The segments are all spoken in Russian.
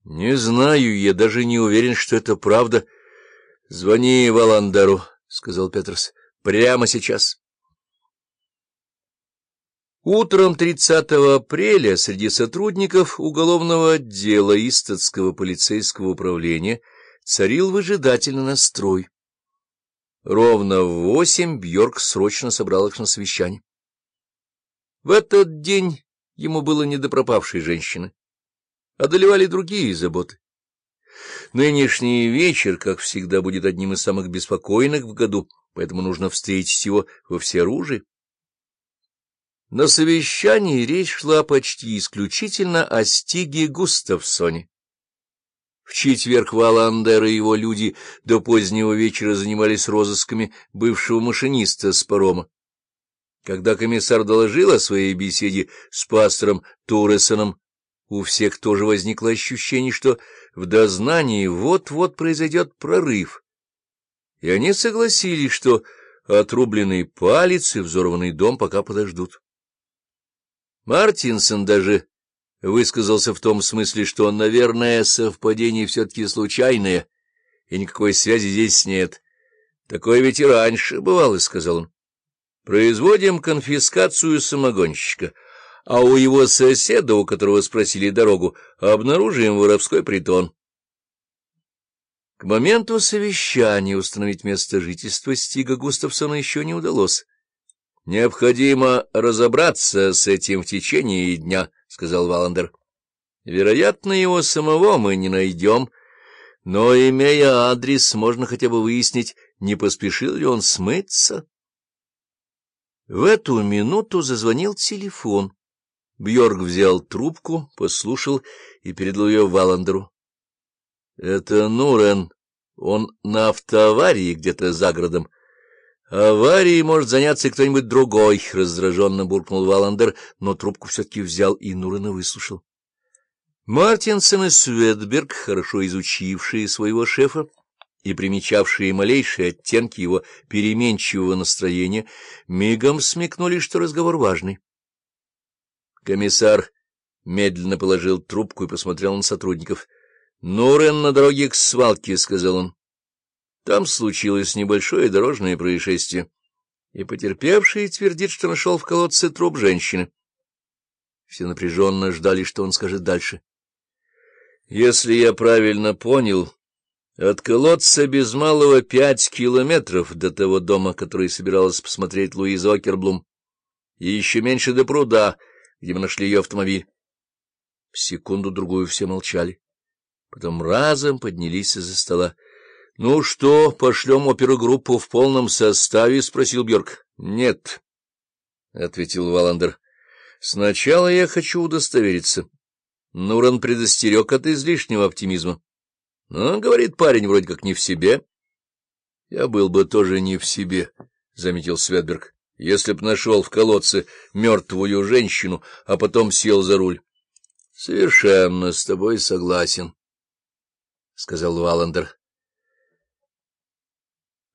— Не знаю, я даже не уверен, что это правда. — Звони Валандеру, — сказал Петерс, — прямо сейчас. Утром 30 апреля среди сотрудников уголовного отдела Истатского полицейского управления царил выжидательный настрой. Ровно в восемь Бьорк срочно собрал их на совещание. В этот день ему было не до пропавшей женщины одолевали другие заботы. Нынешний вечер, как всегда, будет одним из самых беспокойных в году, поэтому нужно встретить его во всеоружии. На совещании речь шла почти исключительно о Стиге Густавсоне. В четверг Валандер и его люди до позднего вечера занимались розысками бывшего машиниста с парома. Когда комиссар доложил о своей беседе с пастором Туресоном, у всех тоже возникло ощущение, что в дознании вот-вот произойдет прорыв. И они согласились, что отрубленный палец и взорванный дом пока подождут. Мартинсон даже высказался в том смысле, что, наверное, совпадение все-таки случайное, и никакой связи здесь нет. Такое ведь и раньше бывало, — сказал он. Производим конфискацию самогонщика — а у его соседа, у которого спросили дорогу, обнаружим воровской притон. К моменту совещания установить место жительства Стига Густавсона еще не удалось. — Необходимо разобраться с этим в течение дня, — сказал Валандер. — Вероятно, его самого мы не найдем, но, имея адрес, можно хотя бы выяснить, не поспешил ли он смыться. В эту минуту зазвонил телефон. Бьорг взял трубку, послушал и передал ее Валандеру. — Это Нурен. Он на автоаварии где-то за городом. — Аварией может заняться кто-нибудь другой, — раздраженно буркнул Валандер, но трубку все-таки взял и Нурена выслушал. Мартинсон и Светберг, хорошо изучившие своего шефа и примечавшие малейшие оттенки его переменчивого настроения, мигом смекнули, что разговор важный. Комиссар медленно положил трубку и посмотрел на сотрудников. — Нурен на дороге к свалке, — сказал он. Там случилось небольшое дорожное происшествие, и потерпевший твердит, что нашел в колодце труп женщины. Все напряженно ждали, что он скажет дальше. — Если я правильно понял, от колодца без малого пять километров до того дома, который собиралась посмотреть Луиза Окерблум, и еще меньше до пруда — где мы нашли ее автомобиль. Секунду-другую все молчали. Потом разом поднялись из-за стола. — Ну что, пошлем опергруппу в полном составе? — спросил Бьорк. — Нет, — ответил Валандер. — Сначала я хочу удостовериться. Нуран предостерег от излишнего оптимизма. — Ну, — говорит парень, вроде как не в себе. — Я был бы тоже не в себе, — заметил Светберг если б нашел в колодце мертвую женщину, а потом сел за руль. — Совершенно с тобой согласен, — сказал Валандер.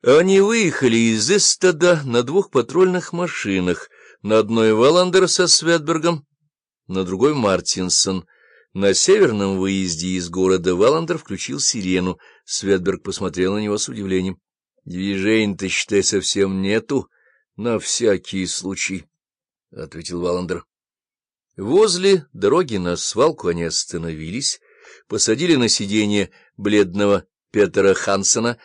Они выехали из Эстада на двух патрульных машинах, на одной Валандер со Светбергом, на другой Мартинсон. На северном выезде из города Валандер включил сирену. Светберг посмотрел на него с удивлением. — Движений-то, считай, совсем нету. — На всякий случай, — ответил Валандер. Возле дороги на свалку они остановились, посадили на сиденье бледного Петера Хансена